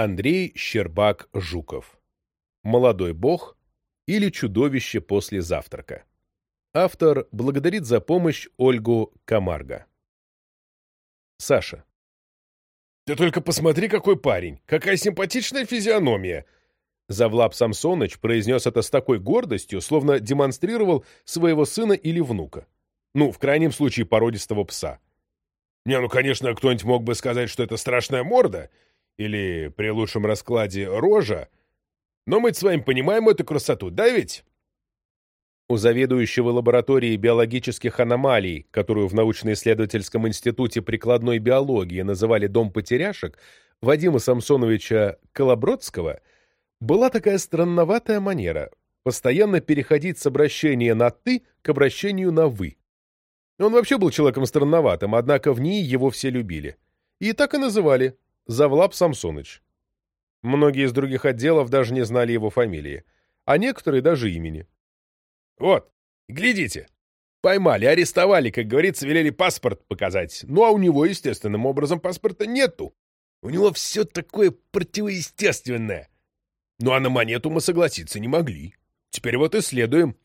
Андрей Щербак-Жуков. Молодой бог или чудовище после завтрака. Автор благодарит за помощь Ольгу Камарго. Саша. Ты только посмотри, какой парень! Какая симпатичная физиономия! Завлап Самсоныч произнес это с такой гордостью, словно демонстрировал своего сына или внука. Ну, в крайнем случае, породистого пса. Не, ну, конечно, кто-нибудь мог бы сказать, что это страшная морда, или, при лучшем раскладе, рожа. Но мы с вами понимаем эту красоту, да ведь? У заведующего лабораторией биологических аномалий, которую в научно-исследовательском институте прикладной биологии называли «Дом потеряшек», Вадима Самсоновича Колобродского, была такая странноватая манера постоянно переходить с обращения на «ты» к обращению на «вы». Он вообще был человеком странноватым, однако в ней его все любили. И так и называли Завлап Самсоныч. Многие из других отделов даже не знали его фамилии, а некоторые даже имени. «Вот, глядите, поймали, арестовали, как говорится, велели паспорт показать. Ну, а у него, естественным образом, паспорта нету. У него все такое противоестественное. Ну, а на монету мы согласиться не могли. Теперь вот исследуем».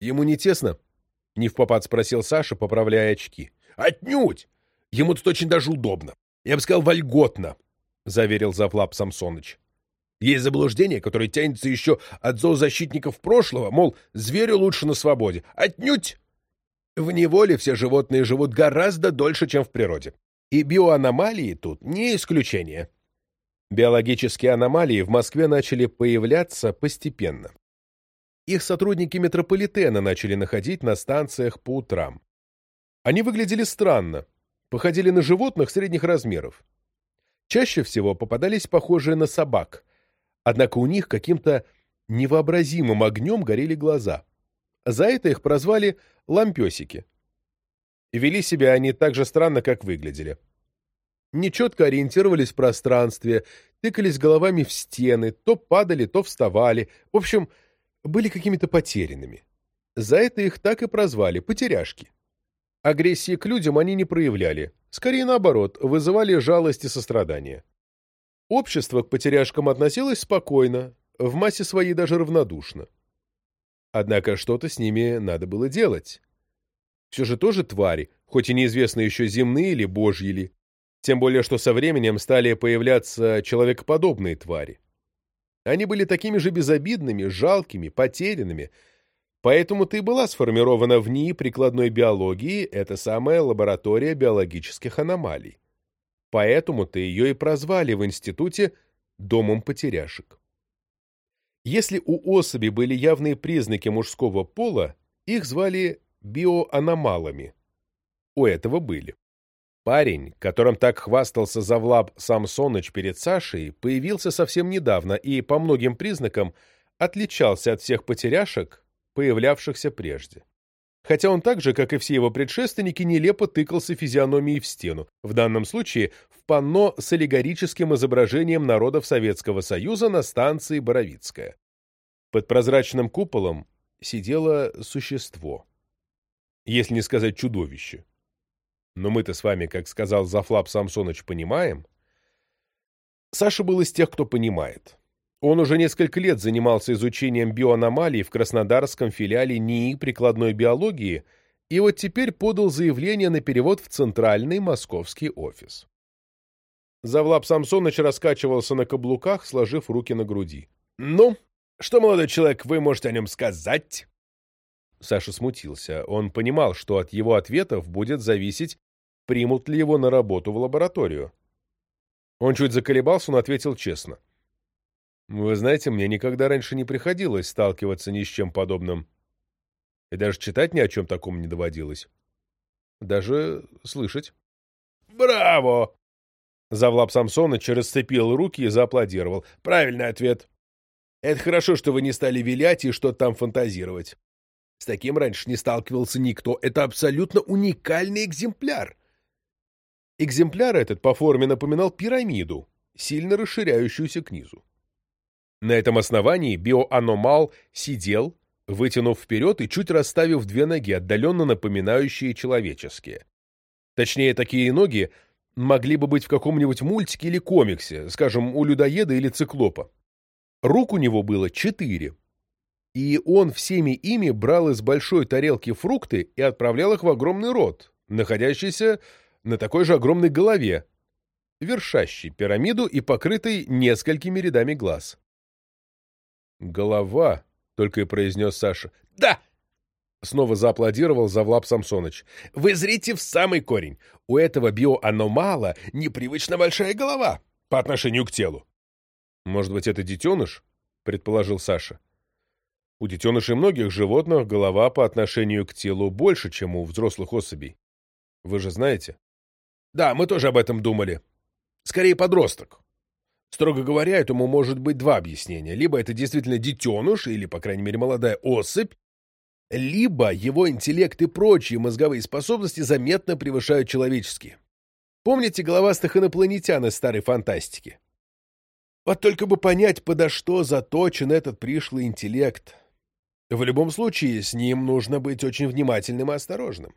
«Ему не тесно?» — не в попад спросил Саша, поправляя очки. «Отнюдь! Ему тут очень даже удобно. Я бы сказал, вольготно, — заверил Завлап Самсоныч. Есть заблуждение, которое тянется еще от зоозащитников прошлого, мол, зверю лучше на свободе. Отнюдь! В неволе все животные живут гораздо дольше, чем в природе. И биоаномалии тут не исключение. Биологические аномалии в Москве начали появляться постепенно. Их сотрудники метрополитена начали находить на станциях по утрам. Они выглядели странно, походили на животных средних размеров. Чаще всего попадались похожие на собак, однако у них каким-то невообразимым огнем горели глаза. За это их прозвали лампесики. Вели себя они так же странно, как выглядели. Нечетко ориентировались в пространстве, тыкались головами в стены, то падали, то вставали. В общем, были какими-то потерянными. За это их так и прозвали — потеряшки. Агрессии к людям они не проявляли, скорее наоборот, вызывали жалость и сострадание. Общество к потеряшкам относилось спокойно, в массе своей даже равнодушно. Однако что-то с ними надо было делать. Все же тоже твари, хоть и неизвестно еще земные или божьи ли, тем более что со временем стали появляться человекоподобные твари. Они были такими же безобидными, жалкими, потерянными, Поэтому-то и была сформирована в НИИ прикладной биологии эта самая лаборатория биологических аномалий. Поэтому-то ее и прозвали в институте «домом потеряшек». Если у особи были явные признаки мужского пола, их звали биоаномалами. У этого были. Парень, которым так хвастался Завлаб Самсоныч перед Сашей, появился совсем недавно и, по многим признакам, отличался от всех потеряшек, появлявшихся прежде. Хотя он так же, как и все его предшественники, нелепо тыкался физиономией в стену, в данном случае в панно с аллегорическим изображением народов Советского Союза на станции Боровицкая. Под прозрачным куполом сидело существо. Если не сказать чудовище. Но мы-то с вами, как сказал Зафлап Самсоныч, понимаем. Саша был из тех, кто понимает. Он уже несколько лет занимался изучением биоаномалий в Краснодарском филиале НИИ прикладной биологии и вот теперь подал заявление на перевод в центральный московский офис. Завлап Самсоныч раскачивался на каблуках, сложив руки на груди. «Ну, что, молодой человек, вы можете о нем сказать?» Саша смутился. Он понимал, что от его ответов будет зависеть, примут ли его на работу в лабораторию. Он чуть заколебался, но ответил честно. — вы знаете, мне никогда раньше не приходилось сталкиваться ни с чем подобным. И даже читать ни о чем таком не доводилось. Даже слышать. «Браво!» Завлап Самсоныч расцепил руки и зааплодировал. «Правильный ответ. Это хорошо, что вы не стали вилять и что-то там фантазировать. С таким раньше не сталкивался никто. Это абсолютно уникальный экземпляр». Экземпляр этот по форме напоминал пирамиду, сильно расширяющуюся к низу. На этом основании биоаномал сидел, вытянув вперед и чуть расставив две ноги, отдаленно напоминающие человеческие. Точнее, такие ноги могли бы быть в каком-нибудь мультике или комиксе, скажем, у людоеда или циклопа. Рук у него было четыре, и он всеми ими брал из большой тарелки фрукты и отправлял их в огромный рот, находящийся на такой же огромной голове, вершащий пирамиду и покрытый несколькими рядами глаз. «Голова», — только и произнес Саша. «Да!» — снова зааплодировал Завлап Самсоныч. «Вы зрите в самый корень. У этого биоаномала непривычно большая голова по отношению к телу». «Может быть, это детеныш?» — предположил Саша. У детенышей многих животных голова по отношению к телу больше, чем у взрослых особей. Вы же знаете? Да, мы тоже об этом думали. Скорее, подросток. Строго говоря, этому может быть два объяснения. Либо это действительно детеныш, или, по крайней мере, молодая особь, либо его интеллект и прочие мозговые способности заметно превышают человеческие. Помните головастых инопланетян из старой фантастики? Вот только бы понять, подо что заточен этот пришлый интеллект. В любом случае, с ним нужно быть очень внимательным и осторожным.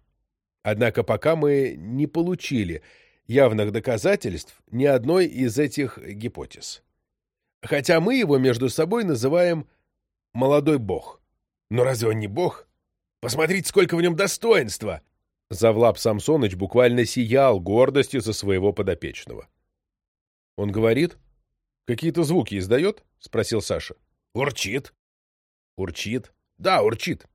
Однако пока мы не получили явных доказательств ни одной из этих гипотез. Хотя мы его между собой называем «молодой бог». Но разве он не бог? Посмотрите, сколько в нем достоинства! Завлап Самсоныч буквально сиял гордостью за своего подопечного. «Он говорит? Какие-то звуки издает?» — спросил Саша. «Урчит». «Урчит?» Да, урчит.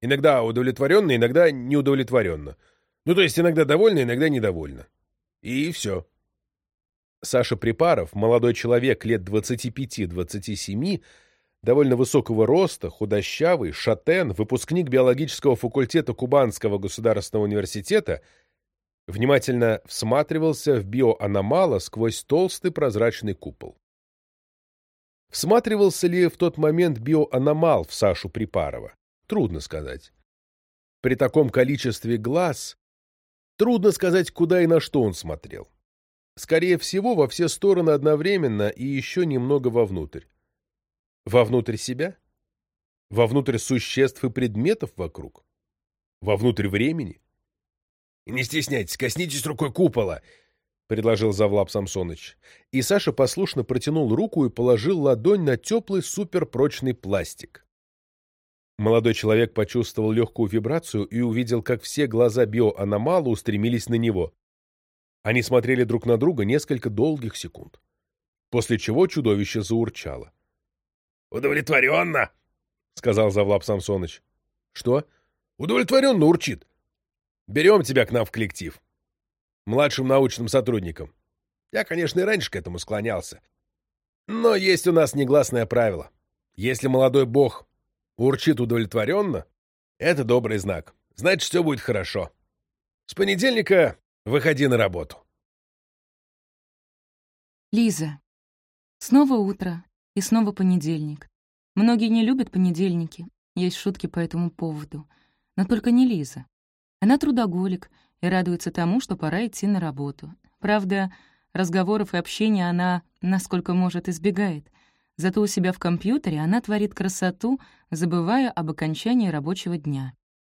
Иногда удовлетворенно, иногда неудовлетворенно. Ну, то есть иногда довольно, иногда недовольно. И все. Саша Припаров, молодой человек лет 25-27, довольно высокого роста, худощавый, шатен, выпускник биологического факультета Кубанского государственного университета, внимательно всматривался в биоаномала сквозь толстый прозрачный купол. Всматривался ли в тот момент биоаномал в Сашу Припарова? Трудно сказать. При таком количестве глаз трудно сказать, куда и на что он смотрел. Скорее всего, во все стороны одновременно и еще немного вовнутрь. Вовнутрь себя? Вовнутрь существ и предметов вокруг? Вовнутрь времени? Не стесняйтесь, коснитесь рукой купола предложил Завлап Самсоныч. И Саша послушно протянул руку и положил ладонь на теплый суперпрочный пластик. Молодой человек почувствовал легкую вибрацию и увидел, как все глаза биоаномала устремились на него. Они смотрели друг на друга несколько долгих секунд, после чего чудовище заурчало. «Удовлетворенно!» — сказал Завлап Самсоныч. «Что?» «Удовлетворенно урчит. Берем тебя к нам в коллектив» младшим научным сотрудником. Я, конечно, и раньше к этому склонялся. Но есть у нас негласное правило. Если молодой бог урчит удовлетворенно, это добрый знак. Значит, все будет хорошо. С понедельника выходи на работу. Лиза. Снова утро и снова понедельник. Многие не любят понедельники. Есть шутки по этому поводу. Но только не Лиза. Она трудоголик — и радуется тому, что пора идти на работу. Правда, разговоров и общения она, насколько может, избегает. Зато у себя в компьютере она творит красоту, забывая об окончании рабочего дня.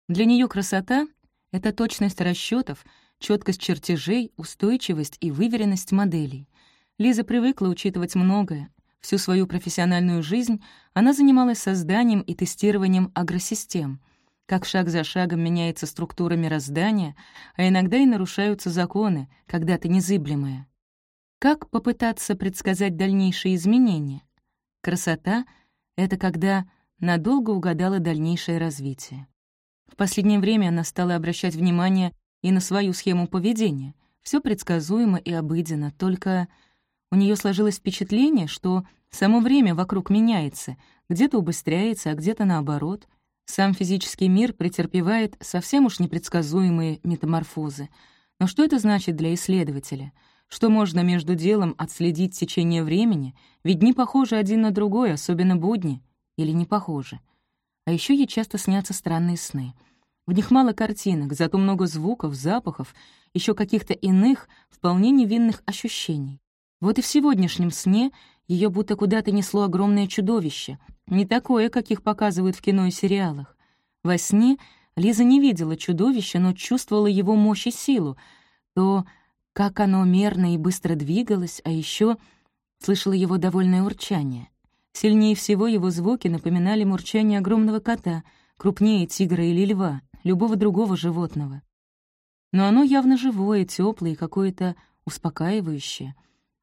Для нее красота — это точность расчетов, четкость чертежей, устойчивость и выверенность моделей. Лиза привыкла учитывать многое. Всю свою профессиональную жизнь она занималась созданием и тестированием агросистем — как шаг за шагом меняется структура мироздания, а иногда и нарушаются законы, когда-то незыблемые. Как попытаться предсказать дальнейшие изменения? Красота — это когда надолго угадала дальнейшее развитие. В последнее время она стала обращать внимание и на свою схему поведения. Все предсказуемо и обыденно, только у нее сложилось впечатление, что само время вокруг меняется, где-то убыстряется, а где-то наоборот — сам физический мир претерпевает совсем уж непредсказуемые метаморфозы. Но что это значит для исследователя? Что можно между делом отследить течение времени? Ведь не похожи один на другой, особенно будни. Или не похожи? А еще ей часто снятся странные сны. В них мало картинок, зато много звуков, запахов, еще каких-то иных, вполне невинных ощущений. Вот и в сегодняшнем сне ее будто куда-то несло огромное чудовище, не такое, каких показывают в кино и сериалах. Во сне Лиза не видела чудовища, но чувствовала его мощь и силу. То как оно мерно и быстро двигалось, а еще слышала его довольное урчание. Сильнее всего его звуки напоминали мурчание огромного кота, крупнее тигра или льва, любого другого животного. Но оно явно живое, теплое и какое-то успокаивающее.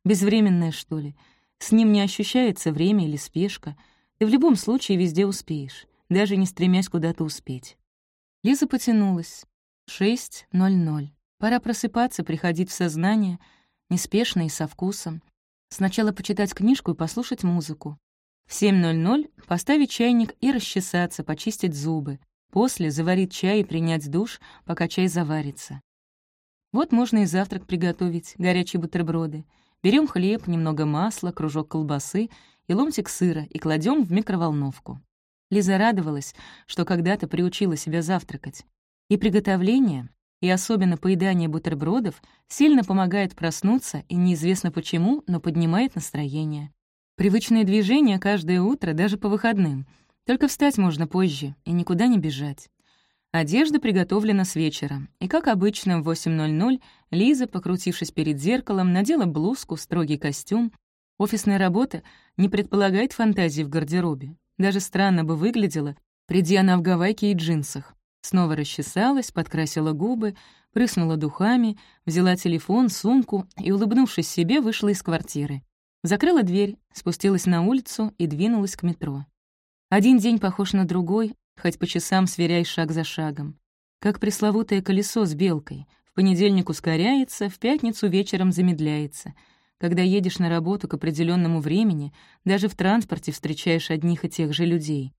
Безвременное, что ли. С ним не ощущается время или спешка. Ты в любом случае везде успеешь, даже не стремясь куда-то успеть. Лиза потянулась. Шесть ноль ноль. Пора просыпаться, приходить в сознание, неспешно и со вкусом. Сначала почитать книжку и послушать музыку. В 7.00 поставить чайник и расчесаться, почистить зубы. После заварить чай и принять душ, пока чай заварится. Вот можно и завтрак приготовить, горячие бутерброды. Берем хлеб, немного масла, кружок колбасы и ломтик сыра и кладем в микроволновку. Лиза радовалась, что когда-то приучила себя завтракать. И приготовление, и особенно поедание бутербродов сильно помогает проснуться и неизвестно почему, но поднимает настроение. Привычные движения каждое утро, даже по выходным — только встать можно позже и никуда не бежать. Одежда приготовлена с вечера, и, как обычно, в 8.00 Лиза, покрутившись перед зеркалом, надела блузку, строгий костюм. Офисная работа не предполагает фантазии в гардеробе. Даже странно бы выглядела, приди она в гавайке и джинсах. Снова расчесалась, подкрасила губы, прыснула духами, взяла телефон, сумку и, улыбнувшись себе, вышла из квартиры. Закрыла дверь, спустилась на улицу и двинулась к метро. Один день похож на другой, хоть по часам сверяй шаг за шагом. Как пресловутое колесо с белкой. В понедельник ускоряется, в пятницу вечером замедляется. Когда едешь на работу к определенному времени, даже в транспорте встречаешь одних и тех же людей.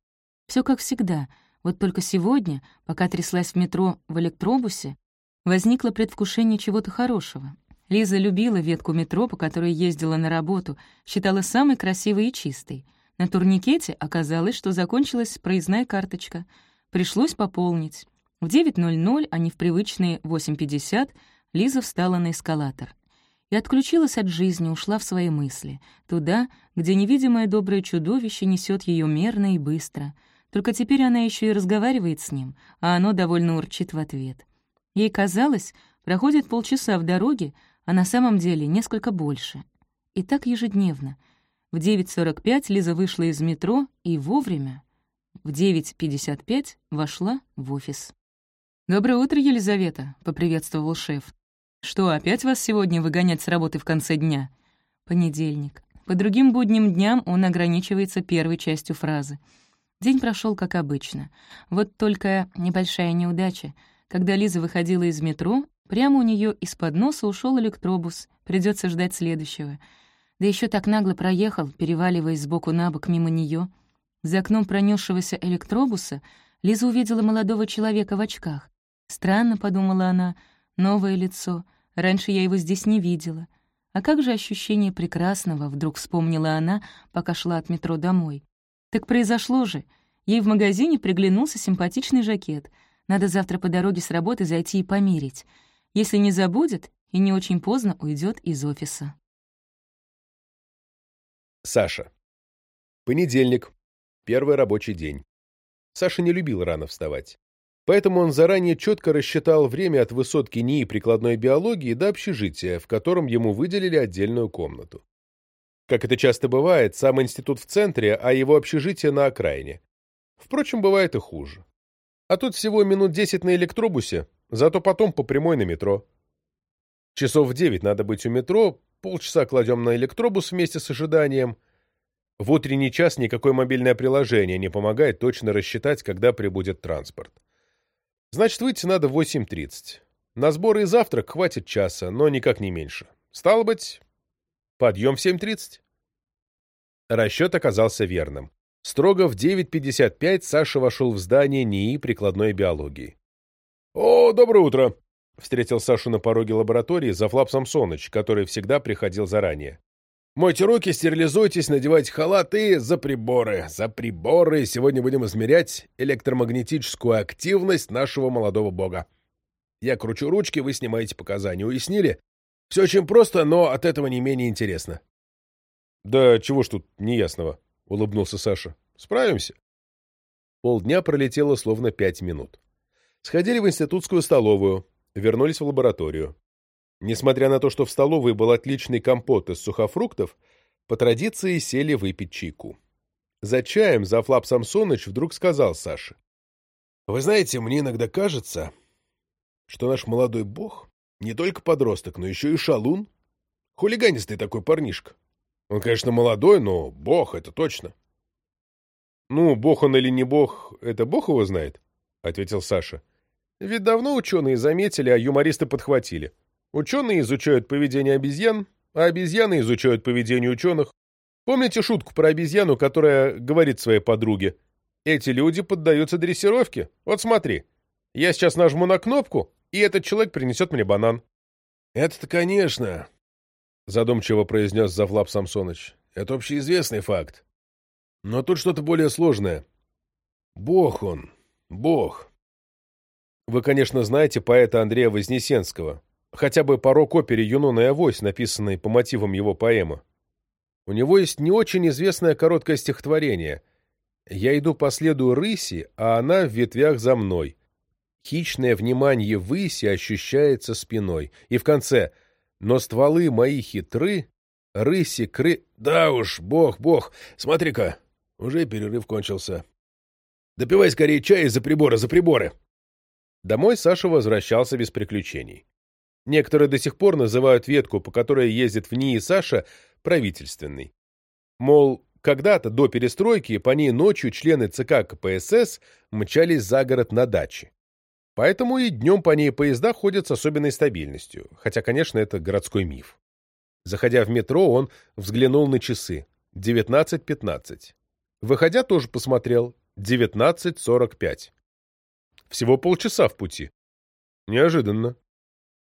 Все как всегда, вот только сегодня, пока тряслась в метро в электробусе, возникло предвкушение чего-то хорошего. Лиза любила ветку метро, по которой ездила на работу, считала самой красивой и чистой — на турникете оказалось, что закончилась проездная карточка. Пришлось пополнить. В 9.00, а не в привычные 8.50, Лиза встала на эскалатор. И отключилась от жизни, ушла в свои мысли. Туда, где невидимое доброе чудовище несет ее мерно и быстро. Только теперь она еще и разговаривает с ним, а оно довольно урчит в ответ. Ей казалось, проходит полчаса в дороге, а на самом деле несколько больше. И так ежедневно — в 9.45 Лиза вышла из метро и вовремя, в 9.55, вошла в офис. «Доброе утро, Елизавета», — поприветствовал шеф. «Что, опять вас сегодня выгонять с работы в конце дня?» Понедельник. По другим будним дням он ограничивается первой частью фразы. День прошел как обычно. Вот только небольшая неудача. Когда Лиза выходила из метро, прямо у нее из-под носа ушел электробус. Придется ждать следующего — да еще так нагло проехал, переваливаясь сбоку на бок мимо нее. За окном пронесшегося электробуса Лиза увидела молодого человека в очках. «Странно», — подумала она, — «новое лицо. Раньше я его здесь не видела». А как же ощущение прекрасного, вдруг вспомнила она, пока шла от метро домой. Так произошло же. Ей в магазине приглянулся симпатичный жакет. Надо завтра по дороге с работы зайти и померить. Если не забудет и не очень поздно уйдет из офиса. Саша. Понедельник. Первый рабочий день. Саша не любил рано вставать. Поэтому он заранее четко рассчитал время от высотки НИИ прикладной биологии до общежития, в котором ему выделили отдельную комнату. Как это часто бывает, сам институт в центре, а его общежитие на окраине. Впрочем, бывает и хуже. А тут всего минут десять на электробусе, зато потом по прямой на метро. Часов в девять надо быть у метро, Полчаса кладем на электробус вместе с ожиданием. В утренний час никакое мобильное приложение не помогает точно рассчитать, когда прибудет транспорт. Значит, выйти надо в 8.30. На сборы и завтрак хватит часа, но никак не меньше. Стало быть, подъем в 7.30. Расчет оказался верным. Строго в 9.55 Саша вошел в здание НИИ прикладной биологии. «О, доброе утро!» Встретил Сашу на пороге лаборатории Зафлап Самсоныч, который всегда приходил заранее. «Мойте руки, стерилизуйтесь, надевайте халат и за приборы. За приборы. Сегодня будем измерять электромагнетическую активность нашего молодого бога. Я кручу ручки, вы снимаете показания. Уяснили? Все очень просто, но от этого не менее интересно». «Да чего ж тут неясного?» — улыбнулся Саша. «Справимся». Полдня пролетело словно пять минут. Сходили в институтскую столовую, вернулись в лабораторию. Несмотря на то, что в столовой был отличный компот из сухофруктов, по традиции сели выпить чайку. За чаем Зафлап Самсоныч вдруг сказал Саше. «Вы знаете, мне иногда кажется, что наш молодой бог не только подросток, но еще и шалун. Хулиганистый такой парнишка. Он, конечно, молодой, но бог, это точно». «Ну, бог он или не бог, это бог его знает», — ответил Саша. «Ведь давно ученые заметили, а юмористы подхватили. Ученые изучают поведение обезьян, а обезьяны изучают поведение ученых. Помните шутку про обезьяну, которая говорит своей подруге? Эти люди поддаются дрессировке. Вот смотри, я сейчас нажму на кнопку, и этот человек принесет мне банан. «Это-то, конечно», — задумчиво произнес Завлап Самсоныч. «Это общеизвестный факт. Но тут что-то более сложное. Бог он, Бог». Вы, конечно, знаете поэта Андрея Вознесенского, хотя бы по рок-опере «Юнона и Авось», написанной по мотивам его поэмы. У него есть не очень известное короткое стихотворение «Я иду по следу рыси, а она в ветвях за мной». Хищное внимание выси ощущается спиной. И в конце «Но стволы мои хитры, рыси кры...» «Да уж, бог, бог, смотри-ка, уже перерыв кончился. Допивай скорее чай за приборы, за приборы!» Домой Саша возвращался без приключений. Некоторые до сих пор называют ветку, по которой ездит в НИИ Саша, правительственной. Мол, когда-то, до перестройки, по ней ночью члены ЦК КПСС мчались за город на даче. Поэтому и днем по ней поезда ходят с особенной стабильностью, хотя, конечно, это городской миф. Заходя в метро, он взглянул на часы. 19.15. Выходя, тоже посмотрел. 19.45. Всего полчаса в пути. Неожиданно.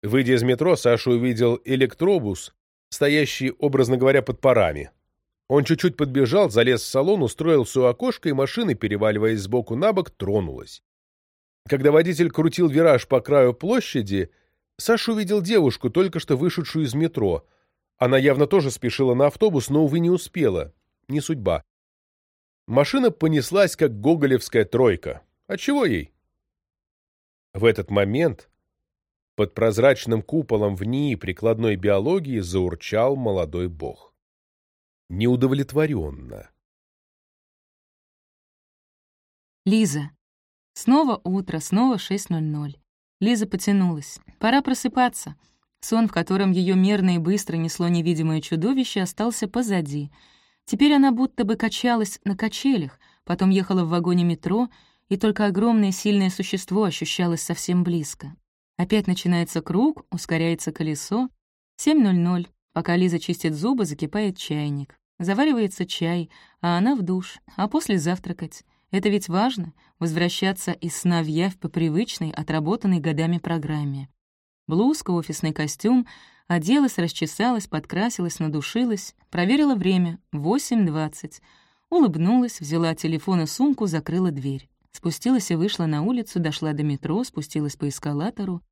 Выйдя из метро, Саша увидел электробус, стоящий, образно говоря, под парами. Он чуть-чуть подбежал, залез в салон, устроился у окошка, и машина, переваливаясь сбоку на бок, тронулась. Когда водитель крутил вираж по краю площади, Саша увидел девушку, только что вышедшую из метро. Она явно тоже спешила на автобус, но, увы, не успела. Не судьба. Машина понеслась, как гоголевская тройка. А чего ей? В этот момент под прозрачным куполом в НИИ прикладной биологии заурчал молодой бог. Неудовлетворенно. Лиза. Снова утро, снова 6.00. Лиза потянулась. Пора просыпаться. Сон, в котором ее мерно и быстро несло невидимое чудовище, остался позади. Теперь она будто бы качалась на качелях, потом ехала в вагоне метро, и только огромное сильное существо ощущалось совсем близко. Опять начинается круг, ускоряется колесо. 7.00. Пока Лиза чистит зубы, закипает чайник. Заваривается чай, а она в душ, а после завтракать. Это ведь важно — возвращаться из сна в явь по привычной, отработанной годами программе. Блузка, офисный костюм, оделась, расчесалась, подкрасилась, надушилась, проверила время — 8.20. Улыбнулась, взяла телефон и сумку, закрыла дверь. Спустилась и вышла на улицу, дошла до метро, спустилась по эскалатору.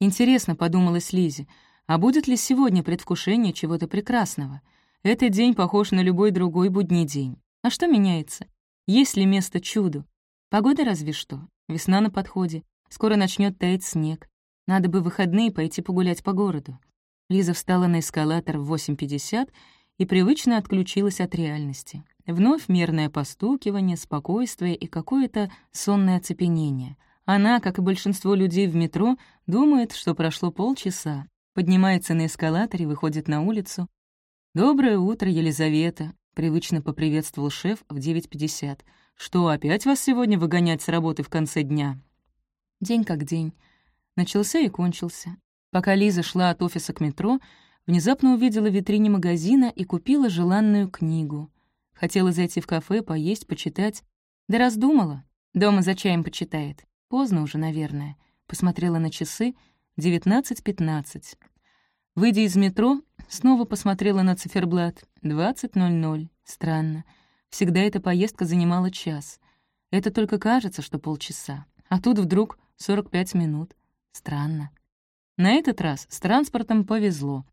Интересно, подумалась Лизе, а будет ли сегодня предвкушение чего-то прекрасного? Этот день похож на любой другой будний день. А что меняется? Есть ли место чуду? Погода разве что. Весна на подходе. Скоро начнет таять снег. Надо бы в выходные пойти погулять по городу. Лиза встала на эскалатор в 8.50 и привычно отключилась от реальности. Вновь мерное постукивание, спокойствие и какое-то сонное оцепенение. Она, как и большинство людей в метро, думает, что прошло полчаса. Поднимается на эскалаторе, выходит на улицу. «Доброе утро, Елизавета», — привычно поприветствовал шеф в 9.50. «Что, опять вас сегодня выгонять с работы в конце дня?» День как день. Начался и кончился. Пока Лиза шла от офиса к метро, внезапно увидела в витрине магазина и купила желанную книгу. Хотела зайти в кафе, поесть, почитать. Да раздумала. Дома за чаем почитает. Поздно уже, наверное. Посмотрела на часы. 19.15. Выйдя из метро, снова посмотрела на циферблат. 20.00. Странно. Всегда эта поездка занимала час. Это только кажется, что полчаса. А тут вдруг 45 минут. Странно. На этот раз с транспортом повезло.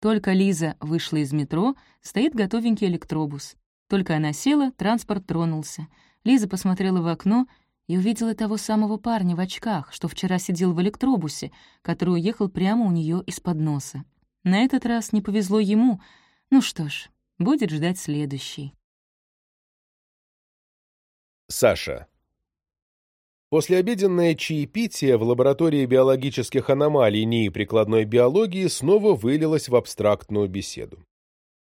Только Лиза вышла из метро, стоит готовенький электробус. Только она села, транспорт тронулся. Лиза посмотрела в окно и увидела того самого парня в очках, что вчера сидел в электробусе, который уехал прямо у нее из-под носа. На этот раз не повезло ему. Ну что ж, будет ждать следующий. Саша. Послеобеденное чаепитие в лаборатории биологических аномалий НИИ прикладной биологии снова вылилось в абстрактную беседу.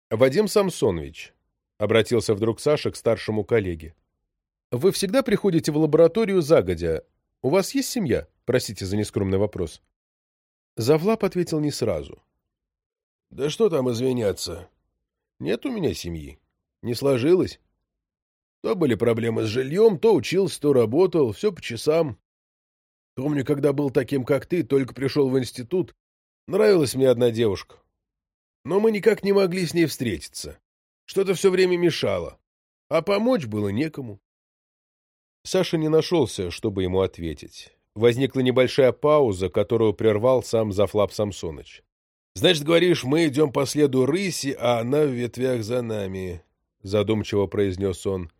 «Вадим Самсонович», — обратился вдруг Саша к старшему коллеге, — «вы всегда приходите в лабораторию загодя. У вас есть семья? Простите за нескромный вопрос». Завлап ответил не сразу. «Да что там извиняться? Нет у меня семьи. Не сложилось. То были проблемы с жильем, то учился, то работал, все по часам. Помню, когда был таким, как ты, только пришел в институт, нравилась мне одна девушка. Но мы никак не могли с ней встретиться. Что-то все время мешало. А помочь было некому. Саша не нашелся, чтобы ему ответить. Возникла небольшая пауза, которую прервал сам Зафлап Самсоныч. «Значит, говоришь, мы идем по следу рыси, а она в ветвях за нами», — задумчиво произнес он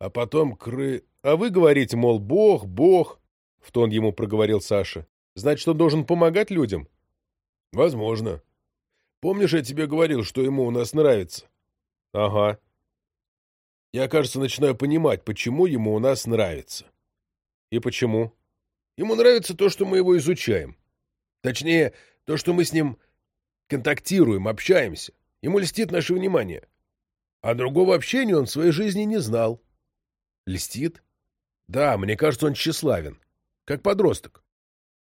а потом кры... А вы говорите, мол, бог, бог, — в тон ему проговорил Саша. Значит, он должен помогать людям? Возможно. Помнишь, я тебе говорил, что ему у нас нравится? Ага. Я, кажется, начинаю понимать, почему ему у нас нравится. И почему? Ему нравится то, что мы его изучаем. Точнее, то, что мы с ним контактируем, общаемся. Ему льстит наше внимание. А другого общения он в своей жизни не знал. Льстит? Да, мне кажется, он тщеславен. Как подросток.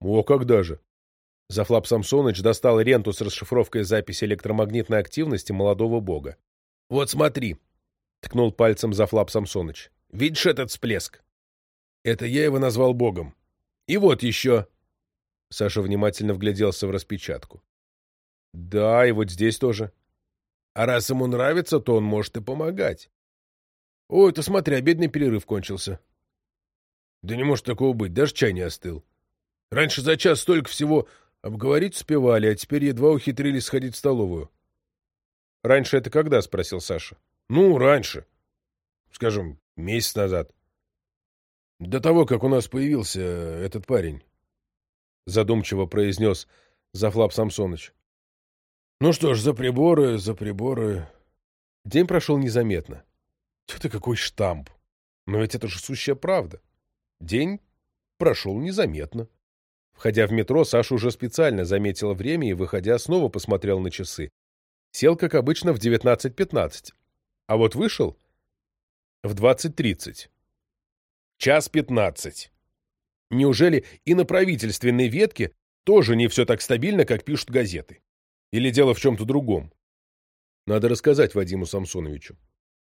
О, когда же? Зафлап Самсоныч достал ренту с расшифровкой записи электромагнитной активности молодого бога. «Вот смотри», — ткнул пальцем Зафлап Самсоныч. «Видишь этот всплеск? Это я его назвал богом. И вот еще». Саша внимательно вгляделся в распечатку. «Да, и вот здесь тоже». «А раз ему нравится, то он может и помогать. Ой, ты смотри, обедный перерыв кончился. Да не может такого быть, даже чай не остыл. Раньше за час столько всего обговорить успевали, а теперь едва ухитрились сходить в столовую. Раньше это когда? — спросил Саша. Ну, раньше. Скажем, месяц назад. До того, как у нас появился этот парень. Задумчиво произнес Зафлап Самсоныч. Ну что ж, за приборы, за приборы. День прошел незаметно. Тьфу ты какой штамп! Но ведь это же сущая правда. День прошел незаметно. Входя в метро, Саша уже специально заметил время и, выходя, снова посмотрел на часы. Сел, как обычно, в 19.15. А вот вышел в 20.30. Час 15. Неужели и на правительственной ветке тоже не все так стабильно, как пишут газеты? Или дело в чем-то другом? Надо рассказать Вадиму Самсоновичу.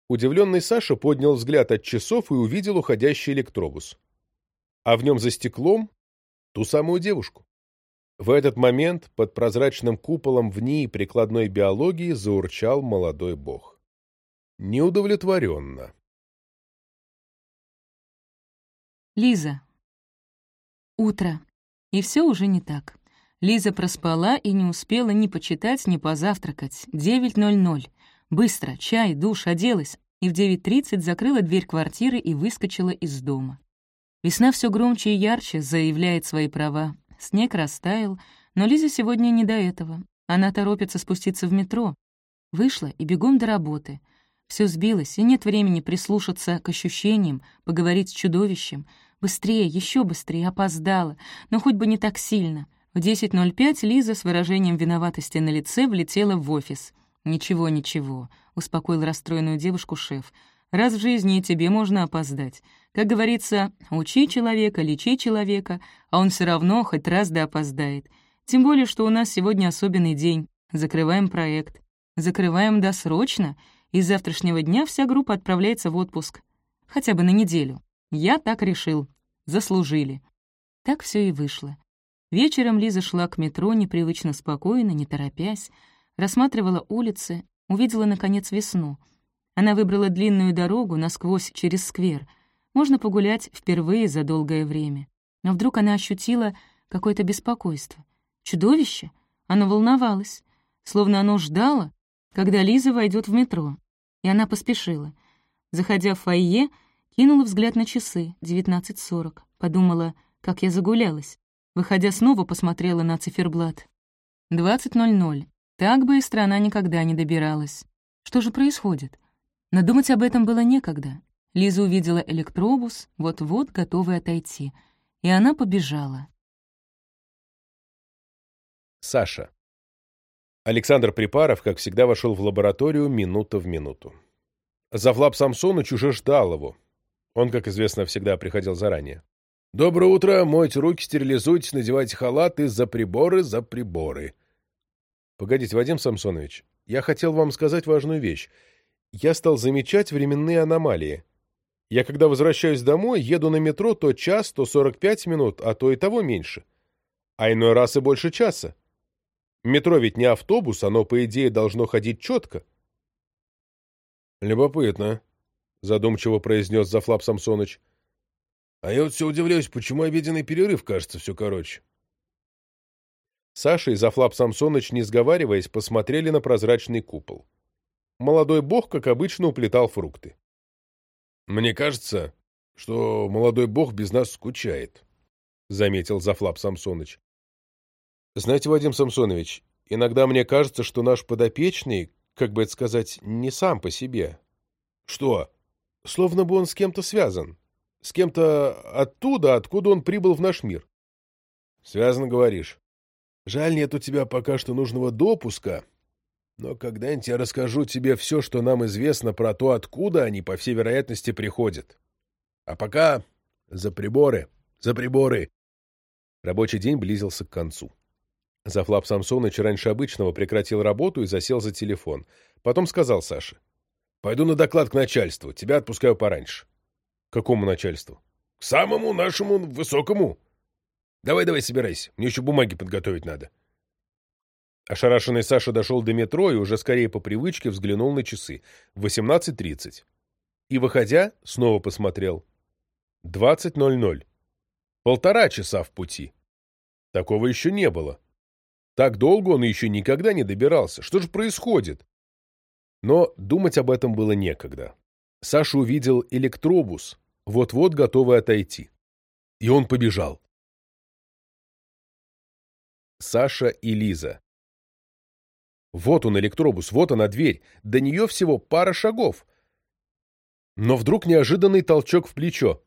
Удивленный Саша поднял взгляд от часов и увидел уходящий электробус. А в нем за стеклом ту самую девушку. В этот момент под прозрачным куполом в ней прикладной биологии заурчал молодой бог. Неудовлетворенно. Лиза. Утро. И все уже не так. Лиза проспала и не успела ни почитать, ни позавтракать. 9.00. Быстро, чай, душ, оделась, и в 9.30 закрыла дверь квартиры и выскочила из дома. Весна все громче и ярче заявляет свои права. Снег растаял, но Лизе сегодня не до этого. Она торопится спуститься в метро. Вышла и бегом до работы. Все сбилось, и нет времени прислушаться к ощущениям, поговорить с чудовищем. Быстрее, еще быстрее, опоздала, но хоть бы не так сильно. В 10.05 Лиза с выражением виноватости на лице влетела в офис. «Ничего, ничего», — успокоил расстроенную девушку шеф. «Раз в жизни тебе можно опоздать. Как говорится, учи человека, лечи человека, а он все равно хоть раз да опоздает. Тем более, что у нас сегодня особенный день. Закрываем проект. Закрываем досрочно, и с завтрашнего дня вся группа отправляется в отпуск. Хотя бы на неделю. Я так решил. Заслужили». Так все и вышло. Вечером Лиза шла к метро непривычно спокойно, не торопясь, рассматривала улицы, увидела, наконец, весну. Она выбрала длинную дорогу насквозь через сквер. Можно погулять впервые за долгое время. Но вдруг она ощутила какое-то беспокойство. Чудовище? Оно волновалось, словно оно ждало, когда Лиза войдет в метро. И она поспешила. Заходя в фойе, Кинула взгляд на часы, 19.40. Подумала, как я загулялась. Выходя снова, посмотрела на циферблат. 20.00. Так быстро она никогда не добиралась. Что же происходит? Надумать об этом было некогда. Лиза увидела электробус, вот-вот готовый отойти. И она побежала. Саша. Александр Припаров, как всегда, вошел в лабораторию минута в минуту. Завлап Самсоныч уже ждал его. Он, как известно, всегда приходил заранее. «Доброе утро! Мойте руки, стерилизуйтесь, надевайте халаты, за приборы, за приборы!» «Погодите, Вадим Самсонович, я хотел вам сказать важную вещь. Я стал замечать временные аномалии. Я, когда возвращаюсь домой, еду на метро то час, то 45 минут, а то и того меньше. А иной раз и больше часа. Метро ведь не автобус, оно, по идее, должно ходить четко. «Любопытно», — задумчиво произнес Зафлап Самсоныч. «А я вот все удивляюсь, почему обеденный перерыв кажется все короче». Саша и Зафлап Самсоныч, не сговариваясь, посмотрели на прозрачный купол. Молодой бог, как обычно, уплетал фрукты. «Мне кажется, что молодой бог без нас скучает», — заметил Зафлап Самсоныч. «Знаете, Вадим Самсонович, иногда мне кажется, что наш подопечный, как бы это сказать, не сам по себе. Что? Словно бы он с кем-то связан. С кем-то оттуда, откуда он прибыл в наш мир. Связан, говоришь. Жаль, нет у тебя пока что нужного допуска, но когда-нибудь я расскажу тебе все, что нам известно про то, откуда они, по всей вероятности, приходят. А пока за приборы, за приборы. Рабочий день близился к концу. Зафлап Самсоныч раньше обычного прекратил работу и засел за телефон. Потом сказал Саше. — Пойду на доклад к начальству. Тебя отпускаю пораньше. — какому начальству? — К самому нашему высокому. Давай-давай собирайся. Мне еще бумаги подготовить надо. Ошарашенный Саша дошел до метро и уже скорее по привычке взглянул на часы. 18.30. И, выходя, снова посмотрел. 20.00. Полтора часа в пути. Такого еще не было. Так долго он еще никогда не добирался. Что же происходит? Но думать об этом было некогда. Саша увидел электробус, вот-вот готовый отойти. И он побежал. Саша и Лиза. Вот он, электробус, вот она, дверь. До нее всего пара шагов. Но вдруг неожиданный толчок в плечо.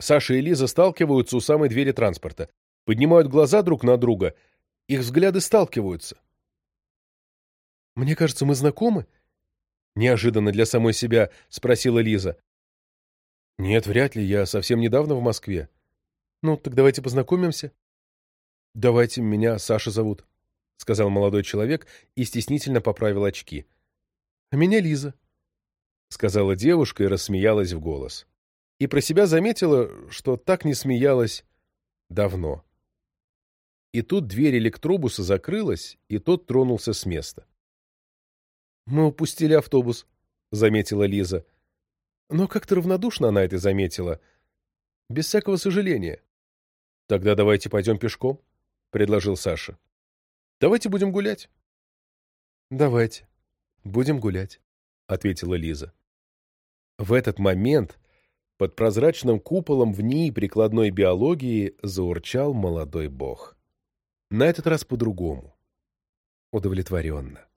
Саша и Лиза сталкиваются у самой двери транспорта. Поднимают глаза друг на друга — их взгляды сталкиваются. «Мне кажется, мы знакомы?» Неожиданно для самой себя спросила Лиза. «Нет, вряд ли. Я совсем недавно в Москве. Ну, так давайте познакомимся». «Давайте, меня Саша зовут», — сказал молодой человек и стеснительно поправил очки. «А меня Лиза», — сказала девушка и рассмеялась в голос. И про себя заметила, что так не смеялась давно. И тут дверь электробуса закрылась, и тот тронулся с места. «Мы упустили автобус», — заметила Лиза. Но как-то равнодушно она это заметила. Без всякого сожаления. «Тогда давайте пойдем пешком», — предложил Саша. «Давайте будем гулять». «Давайте, будем гулять», — ответила Лиза. В этот момент под прозрачным куполом в ней прикладной биологии заурчал молодой бог. На этот раз по-другому. Удовлетворенно.